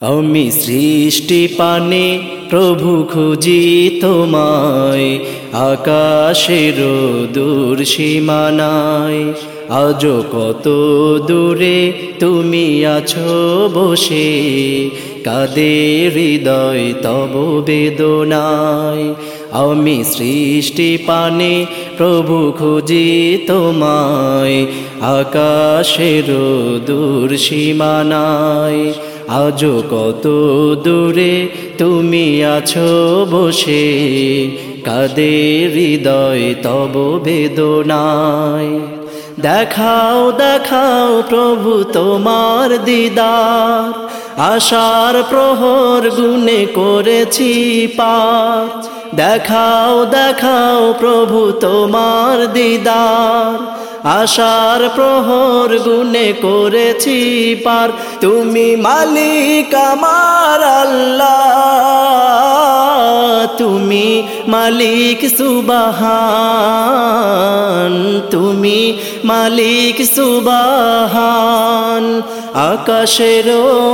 আমি সৃষ্টি পানে প্রভু খুঁজি তোমায়, আকাশের দূর সীমানায়। আজ কত দূরে তুমি আছো বসে, কাদে হৃদয় তব বেদনায়। আমি সৃষ্টি পানে প্রভু খুঁজি তোমায়, আকাশের দূর সীমানায়। আজ কত দূরে তুমি আছো বসে, কাদে হৃদয় তব বেদনায়। দেখাও দেখাও প্রভু তোমার দিদার, আশার প্রহর গুনে করেছি পার। দেখাও দেখাও প্রভু তোমার দিদার আশার প্রহর গুনে করেছি পার। তুমি মালিক আমার আল্লাহ। তুমি মালিক সুবাহান। তুমি মালিক সুবাহান। আকাশের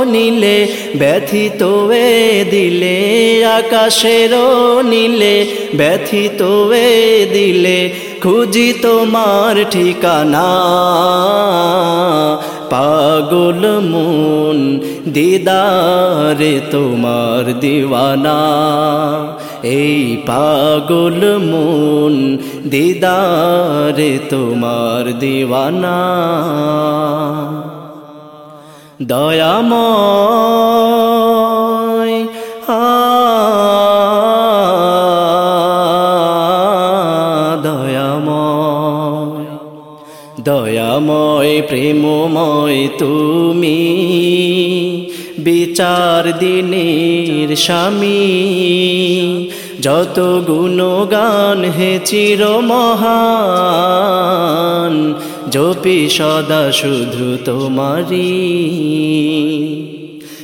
নীলে ব্যথিত এ দিলে, আকাশের নীলে ব্যথিত এ দিলে খুঁজি তোমার ঠিকানা। পাগল মন, দিদারে তোমার দিওয়ানা। এই পাগল মন, দিদারে তোমার দিওয়ানা। দয়াময় দয়াময় দয়াময়, প্রেমময় তুমি। বিচার দিনের স্বামী। যত গুণগান হে চির মহান জপি সদা শুধু তোমারি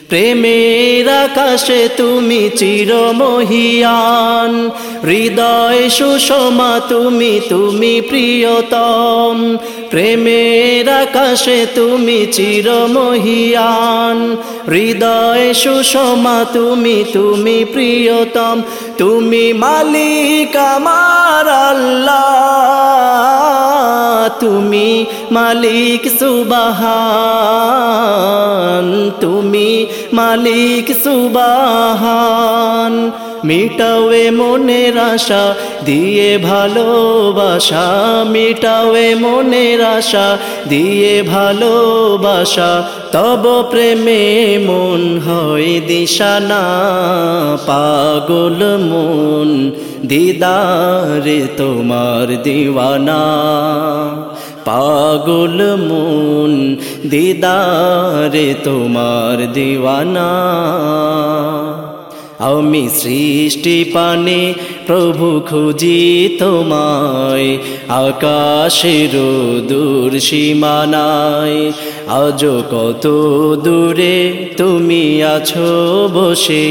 প্রেমের আকাশে তুমি চিরমহিয়ান। হৃদয় সুষমা তুমি তুমি প্রিয়তম। প্রেমের আকাশে তুমি চিরমহিয়ান। হৃদয় সুষমা তুমি তুমি প্রিয়তম। তুমি মালিক আমার আল্লাহ। তুমি মালিক সুবাহান, তুমি মালিক সুবাহান। মিটাওয়ে মনের আশা, দিয়ে ভালোবাসা। মিটাওয়ে মনের আশা, দিয়ে ভালোবাসা। তব প্রেমে মন হয় দিশানা, পাগল মন। দিদারে তোমার দিওয়ানা। পাগল মন, দিদারে তোমার দিওয়ানা। আমি সৃষ্টি পানে প্রভু খুঁজি তোমায়, আকাশের দূর সীমানায়। আজ কত দূরে তুমি আছো বসে,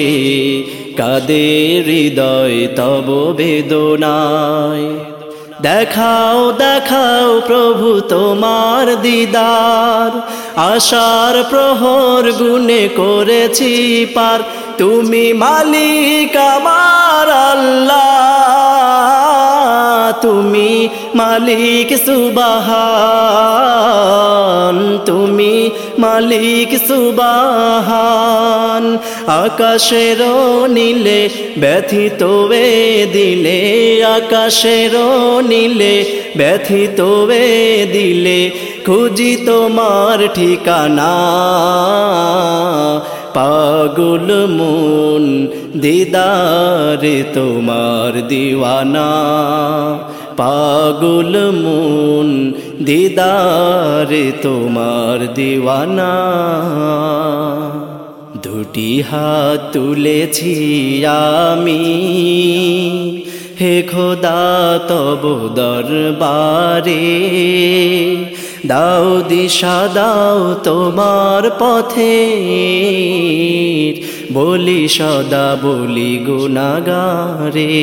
কাদের হৃদয় তব বেদনায়। দেখাও দেখাও প্রভু তোমার দিদার। আশার প্রহর গুনে করেছি পার। তুমি মালিক আমার আল্লাহ। তুমি মালিক সুবাহান তুমি মালিক সুবাহান। আকাশের নীলে ব্যথিত দিলে, আকাশের নীলে ব্যথিত দিলে, খুঁজি তোমার ঠিকানা। পাগল মন, দিদারে তোমার দিওয়ানা। পাগল মন, দিদারে তোমার দিওয়ানা। দুটি হাত তুলেছি আমি, হে খোদা তব দরবারে। দাও দিশা, দাও তোমার পথে, বলি সদা বলি গুনাগারে।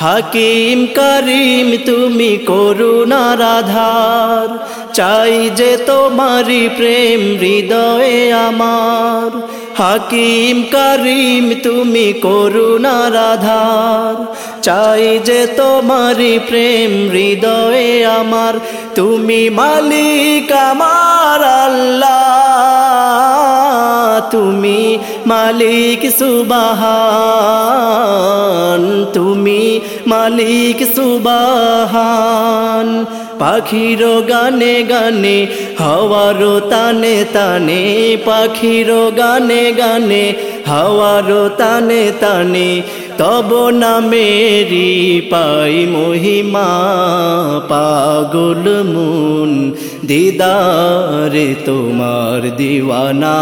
হাকিম করিম, তুমি করুণার আধার চাই যে তোমারি প্রেম হৃদয়ে আমার। হাকিম করিম, তুমি করুণার আধার চাই যে তোমারি প্রেম হৃদয়ে আমার। তুমি মালিক আমার আল্লাহ। তুমি মালিক সুবাহান, তুমি মালিক সুবাহান। পাখির গানে গানে, হাওয়ারো তানে তানে, পাখির গানে গানে, হাওয়ারো তানে তানে তব নামেরি পাই মহিমা, পাগল মুন, দিদারে তোমার দিওয়ানা।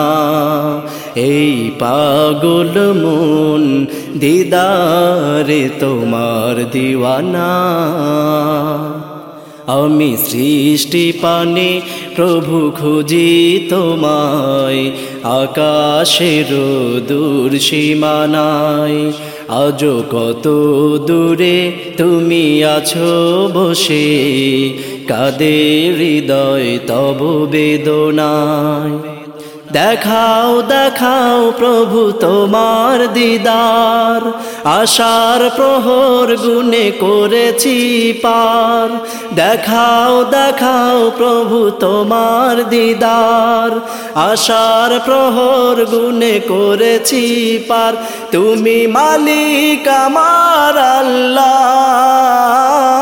এই পাগল মুন, দিদারে তোমার দিওয়ানা। আমি সৃষ্টি পানে প্রভু খুঁজি তোমায়, আকাশের দূর সীমানায়। আজ কত দূরে তুমি আছো বসে। কাদের হৃদয় তব বেদনায়। দেখাও দেখাও প্রভু তোমার দিদার। আশার প্রহর গুনে করেছি পার। দেখাও দেখাও প্রভু তোমার দিদার। আশার প্রহর গুনে করেছি পার। তুমি মালিক আমার আল্লাহ।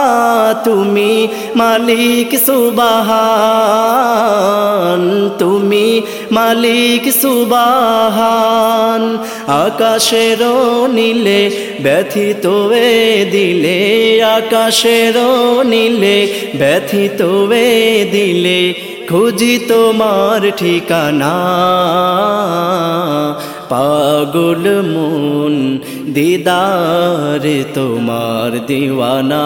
তুমি মালিক সুবাহান, তুমি মালিক সুবাহান। আকাশের নীলে ব্যথিত এ দিলে, আকাশের নীলে ব্যথিত এ দিলে, খুঁজি তোমার ঠিকানা। পাগল মন, দিদারে তোমার দিওয়ানা।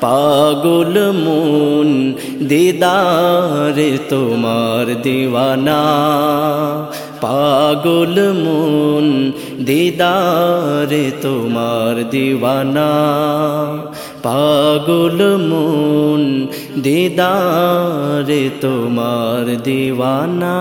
পাগল মন, দিদারে তোমার দিওয়ানা। পাগল মন, দিদারে তোমার দিওয়ানা। পাগল মন, দিদারে তোমার দিওয়ানা।